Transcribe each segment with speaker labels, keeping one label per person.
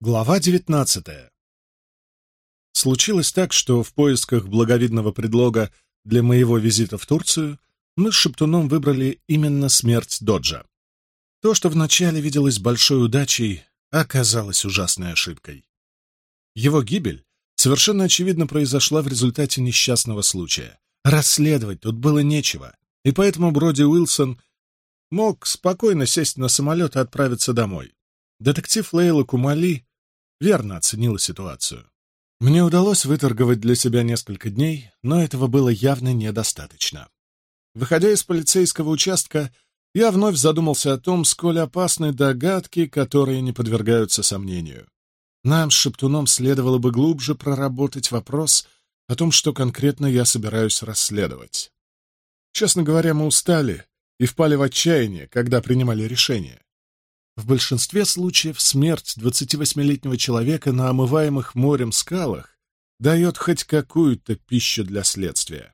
Speaker 1: Глава 19. Случилось так, что в поисках благовидного предлога для моего визита в Турцию мы с Шептуном выбрали именно смерть Доджа. То, что вначале виделось большой удачей, оказалось ужасной ошибкой. Его гибель совершенно очевидно произошла в результате несчастного случая. Расследовать тут было нечего, и поэтому Броди Уилсон мог спокойно сесть на самолет и отправиться домой. Детектив Лейла Кумали верно оценила ситуацию. Мне удалось выторговать для себя несколько дней, но этого было явно недостаточно. Выходя из полицейского участка, я вновь задумался о том, сколь опасны догадки, которые не подвергаются сомнению. Нам с Шептуном следовало бы глубже проработать вопрос о том, что конкретно я собираюсь расследовать. Честно говоря, мы устали и впали в отчаяние, когда принимали решение. В большинстве случаев смерть 28-летнего человека на омываемых морем скалах дает хоть какую-то пищу для следствия.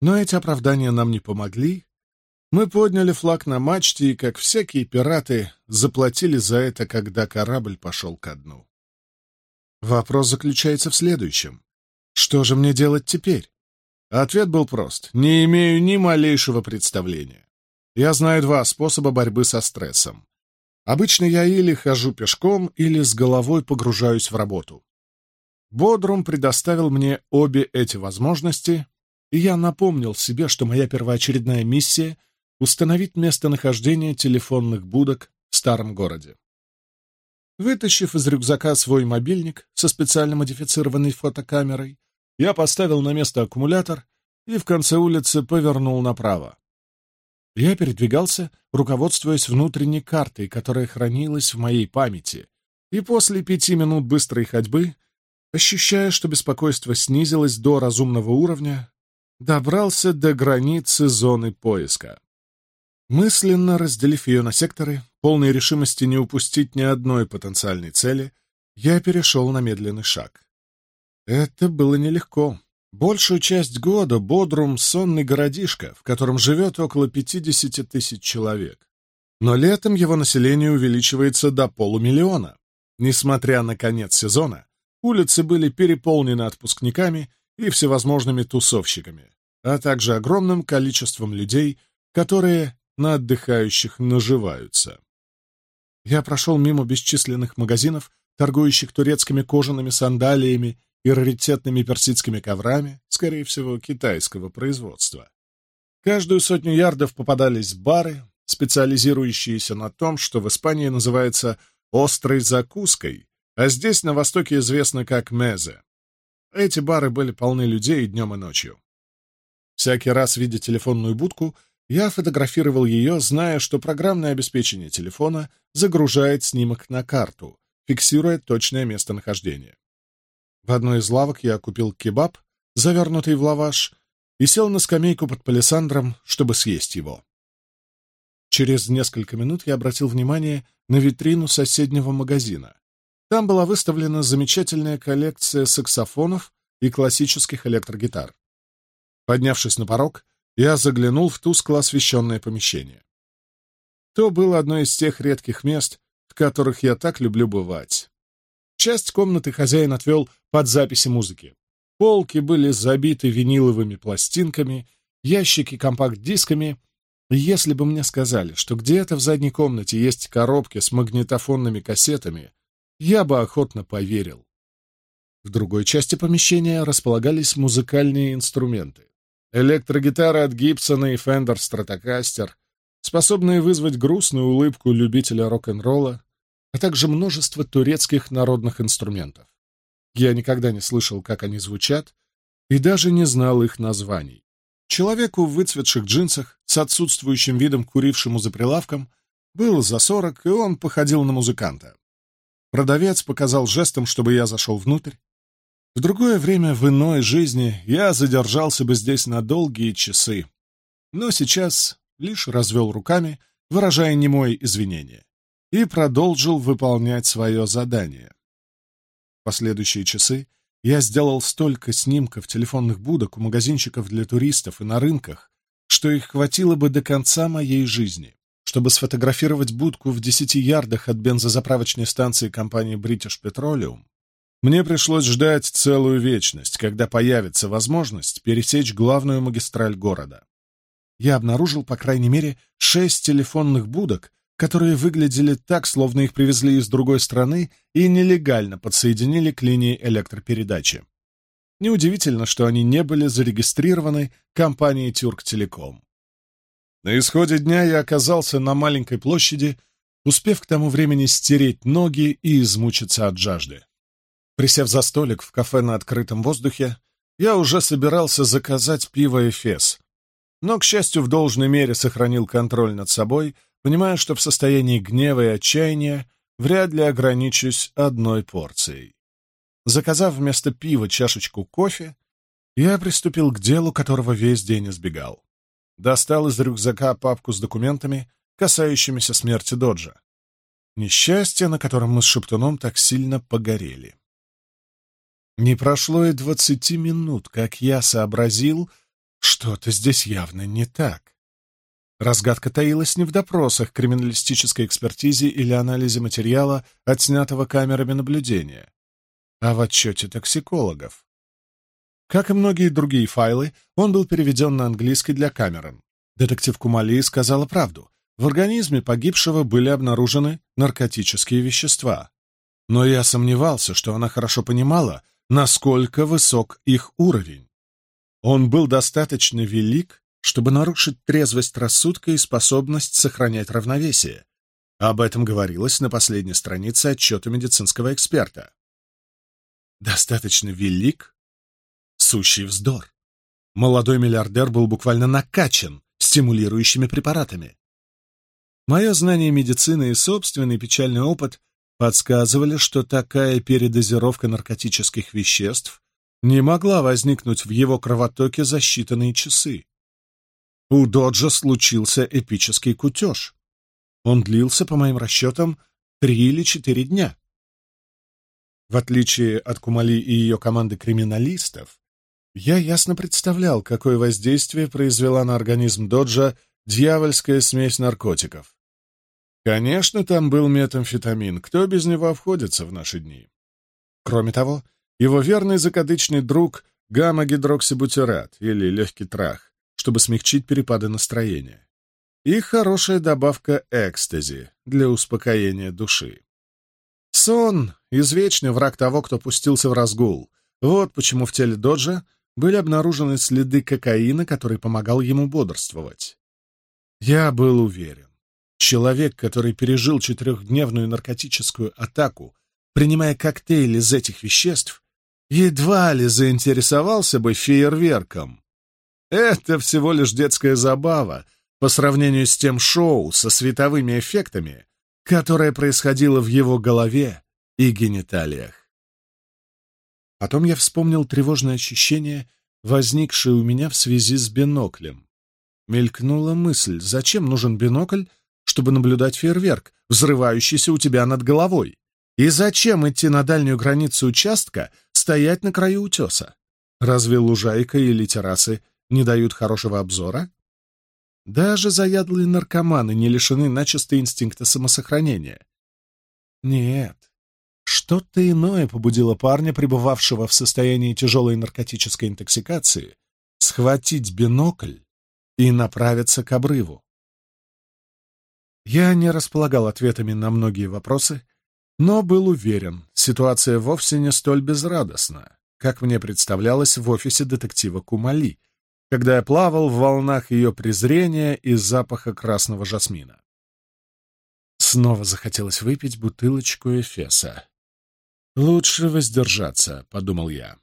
Speaker 1: Но эти оправдания нам не помогли. Мы подняли флаг на мачте и, как всякие пираты, заплатили за это, когда корабль пошел ко дну. Вопрос заключается в следующем. Что же мне делать теперь? Ответ был прост. Не имею ни малейшего представления. Я знаю два способа борьбы со стрессом. Обычно я или хожу пешком, или с головой погружаюсь в работу. Бодрум предоставил мне обе эти возможности, и я напомнил себе, что моя первоочередная миссия — установить местонахождение телефонных будок в старом городе. Вытащив из рюкзака свой мобильник со специально модифицированной фотокамерой, я поставил на место аккумулятор и в конце улицы повернул направо. Я передвигался, руководствуясь внутренней картой, которая хранилась в моей памяти, и после пяти минут быстрой ходьбы, ощущая, что беспокойство снизилось до разумного уровня, добрался до границы зоны поиска. Мысленно разделив ее на секторы, полной решимости не упустить ни одной потенциальной цели, я перешел на медленный шаг. Это было нелегко. Большую часть года Бодрум — сонный городишко, в котором живет около 50 тысяч человек. Но летом его население увеличивается до полумиллиона. Несмотря на конец сезона, улицы были переполнены отпускниками и всевозможными тусовщиками, а также огромным количеством людей, которые на отдыхающих наживаются. Я прошел мимо бесчисленных магазинов, торгующих турецкими кожаными сандалиями и раритетными персидскими коврами, скорее всего, китайского производства. Каждую сотню ярдов попадались бары, специализирующиеся на том, что в Испании называется «острой закуской», а здесь на Востоке известно как «мезе». Эти бары были полны людей днем и ночью. Всякий раз, видя телефонную будку, я фотографировал ее, зная, что программное обеспечение телефона загружает снимок на карту, фиксируя точное местонахождение. В одной из лавок я купил кебаб, завернутый в лаваш, и сел на скамейку под палисандром, чтобы съесть его. Через несколько минут я обратил внимание на витрину соседнего магазина. Там была выставлена замечательная коллекция саксофонов и классических электрогитар. Поднявшись на порог, я заглянул в тускло освещенное помещение. То было одно из тех редких мест, в которых я так люблю бывать часть комнаты хозяин отвел под записи музыки. Полки были забиты виниловыми пластинками, ящики компакт-дисками. Если бы мне сказали, что где-то в задней комнате есть коробки с магнитофонными кассетами, я бы охотно поверил. В другой части помещения располагались музыкальные инструменты. Электрогитары от Гибсона и Фендер Стратокастер, способные вызвать грустную улыбку любителя рок-н-ролла, а также множество турецких народных инструментов. Я никогда не слышал, как они звучат, и даже не знал их названий. Человеку в выцветших джинсах, с отсутствующим видом курившему за прилавком, было за сорок, и он походил на музыканта. Продавец показал жестом, чтобы я зашел внутрь. В другое время, в иной жизни, я задержался бы здесь на долгие часы, но сейчас лишь развел руками, выражая немое извинение и продолжил выполнять свое задание. В последующие часы я сделал столько снимков телефонных будок у магазинчиков для туристов и на рынках, что их хватило бы до конца моей жизни. Чтобы сфотографировать будку в 10 ярдах от бензозаправочной станции компании British Petroleum, мне пришлось ждать целую вечность, когда появится возможность пересечь главную магистраль города. Я обнаружил, по крайней мере, шесть телефонных будок, которые выглядели так, словно их привезли из другой страны и нелегально подсоединили к линии электропередачи. Неудивительно, что они не были зарегистрированы компанией Тюрктелеком. На исходе дня я оказался на маленькой площади, успев к тому времени стереть ноги и измучиться от жажды. Присев за столик в кафе на открытом воздухе, я уже собирался заказать пиво «Эфес», но, к счастью, в должной мере сохранил контроль над собой — Понимая, что в состоянии гнева и отчаяния вряд ли ограничусь одной порцией. Заказав вместо пива чашечку кофе, я приступил к делу, которого весь день избегал. Достал из рюкзака папку с документами, касающимися смерти Доджа. Несчастье, на котором мы с Шептуном так сильно погорели. Не прошло и двадцати минут, как я сообразил, что-то здесь явно не так. Разгадка таилась не в допросах криминалистической экспертизе или анализе материала, отснятого камерами наблюдения, а в отчете токсикологов. Как и многие другие файлы, он был переведен на английский для Камерон. Детектив Кумали сказала правду. В организме погибшего были обнаружены наркотические вещества. Но я сомневался, что она хорошо понимала, насколько высок их уровень. Он был достаточно велик, чтобы нарушить трезвость рассудка и способность сохранять равновесие. Об этом говорилось на последней странице отчета медицинского эксперта. Достаточно велик? Сущий вздор. Молодой миллиардер был буквально накачан стимулирующими препаратами. Мое знание медицины и собственный печальный опыт подсказывали, что такая передозировка наркотических веществ не могла возникнуть в его кровотоке за считанные часы. У Доджа случился эпический кутеж. Он длился, по моим расчетам, три или четыре дня. В отличие от Кумали и ее команды криминалистов, я ясно представлял, какое воздействие произвела на организм Доджа дьявольская смесь наркотиков. Конечно, там был метамфетамин, кто без него обходится в наши дни? Кроме того, его верный закадычный друг гамма-гидроксибутират, или легкий трах, чтобы смягчить перепады настроения. И хорошая добавка экстази для успокоения души. Сон — извечный враг того, кто пустился в разгул. Вот почему в теле Доджа были обнаружены следы кокаина, который помогал ему бодрствовать. Я был уверен. Человек, который пережил четырехдневную наркотическую атаку, принимая коктейль из этих веществ, едва ли заинтересовался бы фейерверком. Это всего лишь детская забава по сравнению с тем шоу со световыми эффектами, которое происходило в его голове и гениталиях. Потом я вспомнил тревожное ощущение, возникшее у меня в связи с биноклем. Мелькнула мысль, зачем нужен бинокль, чтобы наблюдать фейерверк, взрывающийся у тебя над головой? И зачем идти на дальнюю границу участка, стоять на краю утеса? Разве лужайка или террасы не дают хорошего обзора? Даже заядлые наркоманы не лишены начисто инстинкта самосохранения. Нет, что-то иное побудило парня, пребывавшего в состоянии тяжелой наркотической интоксикации, схватить бинокль и направиться к обрыву. Я не располагал ответами на многие вопросы, но был уверен, ситуация вовсе не столь безрадостна, как мне представлялось в офисе детектива Кумали, когда я плавал в волнах ее презрения и запаха красного жасмина. Снова захотелось выпить бутылочку Эфеса. «Лучше воздержаться», — подумал я.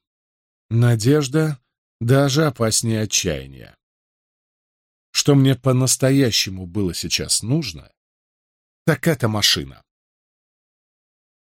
Speaker 1: «Надежда даже опаснее отчаяния. Что мне по-настоящему было сейчас нужно, так это машина.